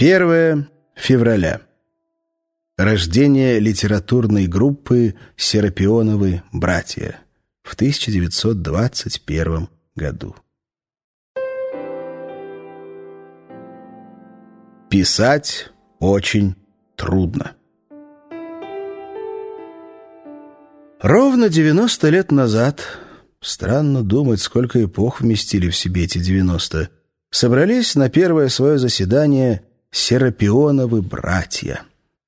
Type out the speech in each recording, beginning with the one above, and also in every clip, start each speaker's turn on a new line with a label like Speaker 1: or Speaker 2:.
Speaker 1: 1 февраля. Рождение литературной группы «Серапионовы братья» в 1921 году. Писать очень трудно. Ровно 90 лет назад, странно думать, сколько эпох вместили в себе эти 90, собрались на первое свое заседание Серапионовы братья,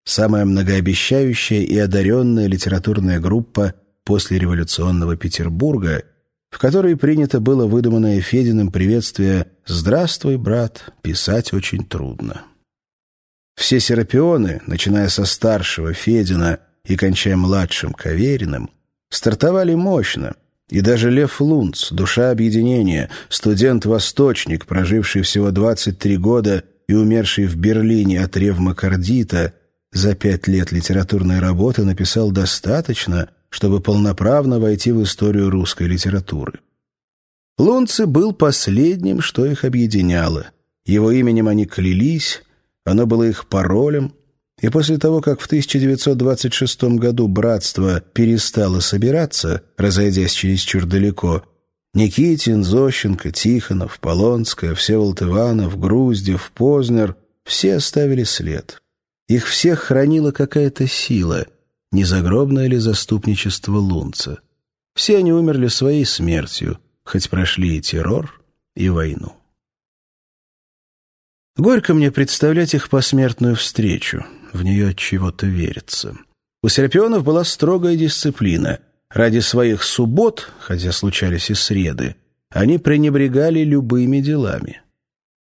Speaker 1: самая многообещающая и одаренная литературная группа после революционного Петербурга, в которой принято было выдуманное Фединым приветствие «Здравствуй, брат, писать очень трудно». Все серапионы, начиная со старшего Федина и кончая младшим Кавериным, стартовали мощно, и даже Лев Лунц, душа объединения, студент-восточник, проживший всего 23 года и умерший в Берлине от ревмокардита, за пять лет литературной работы написал достаточно, чтобы полноправно войти в историю русской литературы. Лунцы был последним, что их объединяло. Его именем они клялись, оно было их паролем, и после того, как в 1926 году братство перестало собираться, разойдясь чересчур далеко, Никитин, Зощенко, Тихонов, Полонская, Всеволод Иванов, Груздев, Познер — все оставили след. Их всех хранила какая-то сила, незагробное ли заступничество Лунца. Все они умерли своей смертью, хоть прошли и террор, и войну. Горько мне представлять их посмертную встречу, в нее от чего-то верится. У Серпионов была строгая дисциплина — Ради своих суббот, хотя случались и среды, они пренебрегали любыми делами.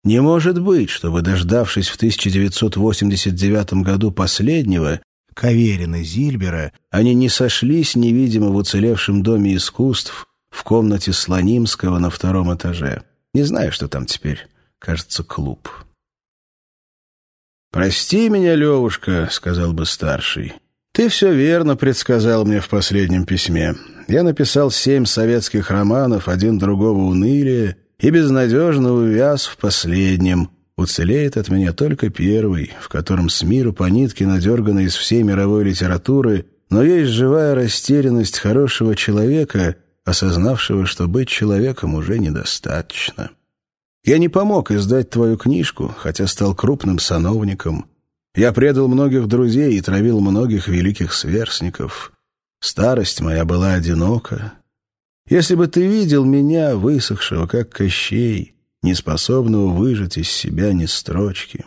Speaker 1: Не может быть, чтобы, дождавшись в 1989 году последнего, Каверина Зильбера, они не сошлись невидимо в уцелевшем доме искусств в комнате Слонимского на втором этаже. Не знаю, что там теперь. Кажется, клуб. «Прости меня, Левушка», — сказал бы старший. Ты все верно предсказал мне в последнем письме. Я написал семь советских романов, один другого унылее, и безнадежно увяз в последнем. Уцелеет от меня только первый, в котором с миру по нитке надергано из всей мировой литературы, но есть живая растерянность хорошего человека, осознавшего, что быть человеком уже недостаточно. Я не помог издать твою книжку, хотя стал крупным сановником — я предал многих друзей и травил многих великих сверстников. Старость моя была одинока. Если бы ты видел меня, высохшего, как Кощей, неспособного выжать из себя ни строчки.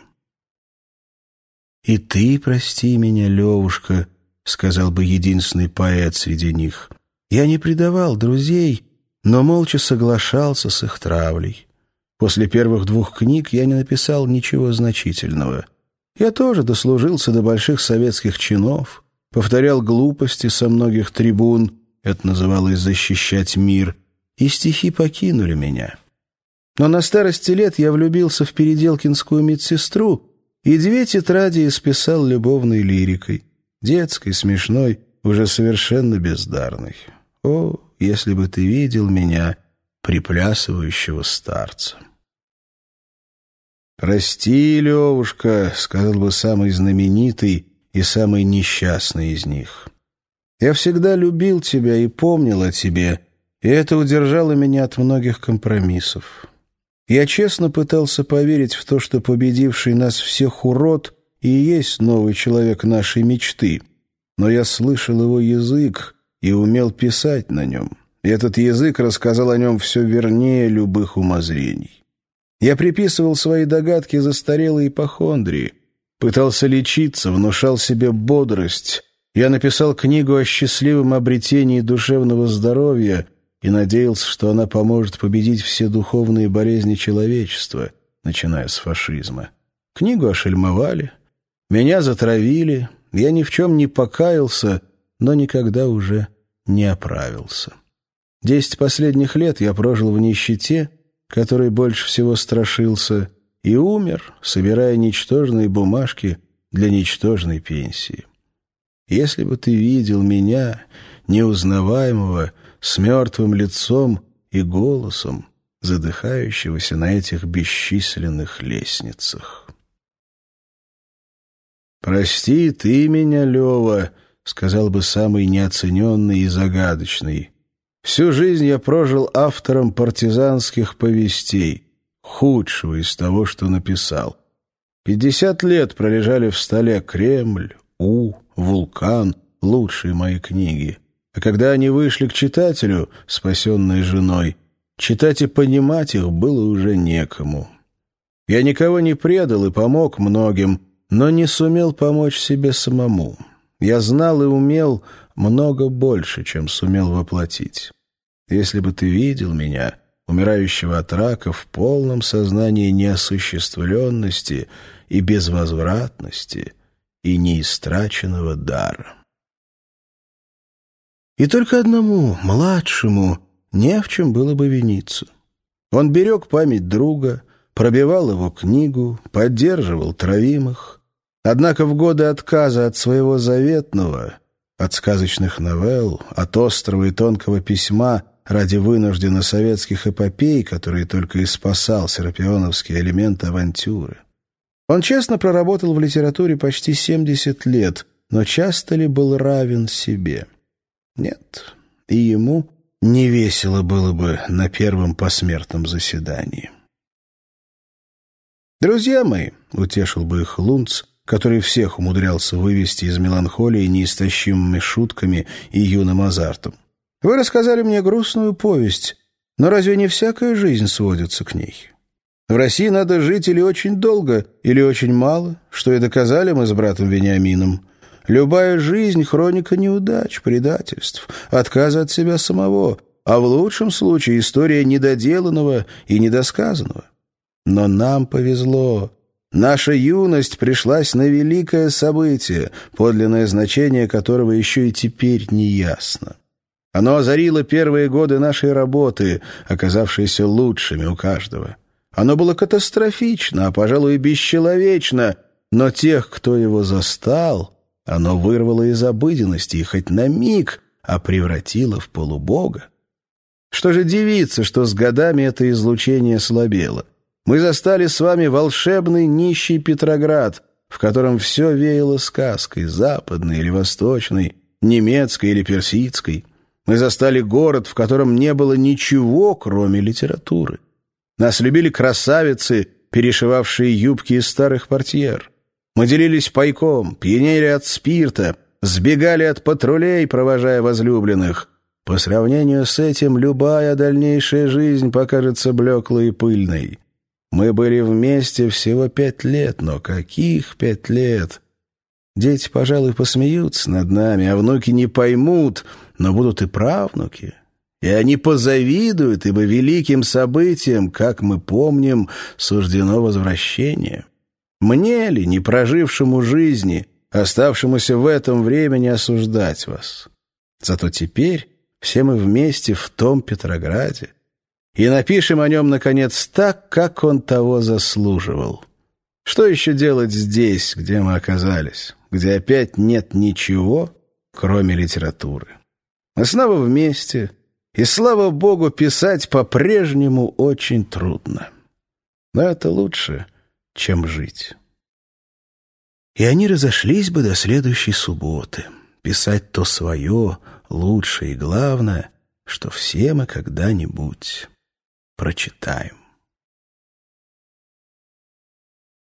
Speaker 1: «И ты прости меня, Левушка», — сказал бы единственный поэт среди них. «Я не предавал друзей, но молча соглашался с их травлей. После первых двух книг я не написал ничего значительного». Я тоже дослужился до больших советских чинов, повторял глупости со многих трибун, это называлось «защищать мир», и стихи покинули меня. Но на старости лет я влюбился в переделкинскую медсестру и две тетради исписал любовной лирикой, детской, смешной, уже совершенно бездарной. О, если бы ты видел меня, приплясывающего старца! «Прости, Левушка», — сказал бы самый знаменитый и самый несчастный из них. «Я всегда любил тебя и помнил о тебе, и это удержало меня от многих компромиссов. Я честно пытался поверить в то, что победивший нас всех урод и есть новый человек нашей мечты, но я слышал его язык и умел писать на нем, и этот язык рассказал о нем все вернее любых умозрений. Я приписывал свои догадки застарелой ипохондрии, пытался лечиться, внушал себе бодрость. Я написал книгу о счастливом обретении душевного здоровья и надеялся, что она поможет победить все духовные болезни человечества, начиная с фашизма. Книгу ошельмовали, меня затравили, я ни в чем не покаялся, но никогда уже не оправился. Десять последних лет я прожил в нищете — который больше всего страшился, и умер, собирая ничтожные бумажки для ничтожной пенсии. Если бы ты видел меня, неузнаваемого, с мертвым лицом и голосом, задыхающегося на этих бесчисленных лестницах. «Прости ты меня, Лева», — сказал бы самый неоцененный и загадочный. «Всю жизнь я прожил автором партизанских повестей, худшего из того, что написал. Пятьдесят лет пролежали в столе Кремль, У, Вулкан, лучшие мои книги. А когда они вышли к читателю, спасенной женой, читать и понимать их было уже некому. Я никого не предал и помог многим, но не сумел помочь себе самому. Я знал и умел много больше, чем сумел воплотить. Если бы ты видел меня, умирающего от рака, в полном сознании неосуществленности и безвозвратности и неистраченного дара. И только одному, младшему, не в чем было бы виниться. Он берег память друга, пробивал его книгу, поддерживал травимых. Однако в годы отказа от своего заветного, от сказочных новелл, от острого и тонкого письма ради вынужденно советских эпопей, которые только и спасал серапионовский элемент авантюры. Он честно проработал в литературе почти 70 лет, но часто ли был равен себе? Нет, и ему не весело было бы на первом посмертном заседании. «Друзья мои», — утешил бы их Лунц, который всех умудрялся вывести из меланхолии неистощимыми шутками и юным азартом. «Вы рассказали мне грустную повесть, но разве не всякая жизнь сводится к ней? В России надо жить или очень долго, или очень мало, что и доказали мы с братом Вениамином. Любая жизнь — хроника неудач, предательств, отказа от себя самого, а в лучшем случае история недоделанного и недосказанного. Но нам повезло. Наша юность пришлась на великое событие, подлинное значение которого еще и теперь не ясно. Оно озарило первые годы нашей работы, оказавшиеся лучшими у каждого. Оно было катастрофично, а, пожалуй, бесчеловечно, но тех, кто его застал, оно вырвало из обыденности и хоть на миг, а превратило в полубога. Что же дивиться, что с годами это излучение слабело? Мы застали с вами волшебный нищий Петроград, в котором все веяло сказкой, западной или восточной, немецкой или персидской. Мы застали город, в котором не было ничего, кроме литературы. Нас любили красавицы, перешивавшие юбки из старых портьер. Мы делились пайком, пьянели от спирта, сбегали от патрулей, провожая возлюбленных. По сравнению с этим любая дальнейшая жизнь покажется блеклой и пыльной. Мы были вместе всего пять лет, но каких пять лет? Дети, пожалуй, посмеются над нами, а внуки не поймут, но будут и правнуки. И они позавидуют, ибо великим событием, как мы помним, суждено возвращение. Мне ли, не прожившему жизни, оставшемуся в этом времени, осуждать вас? Зато теперь все мы вместе в том Петрограде. И напишем о нем, наконец, так, как он того заслуживал. Что еще делать здесь, где мы оказались, где опять нет ничего, кроме литературы? Мы снова вместе, и, слава богу, писать по-прежнему очень трудно. Но это лучше — чем жить. И они разошлись бы до следующей субботы. Писать то свое, лучшее и главное, что все мы когда-нибудь прочитаем.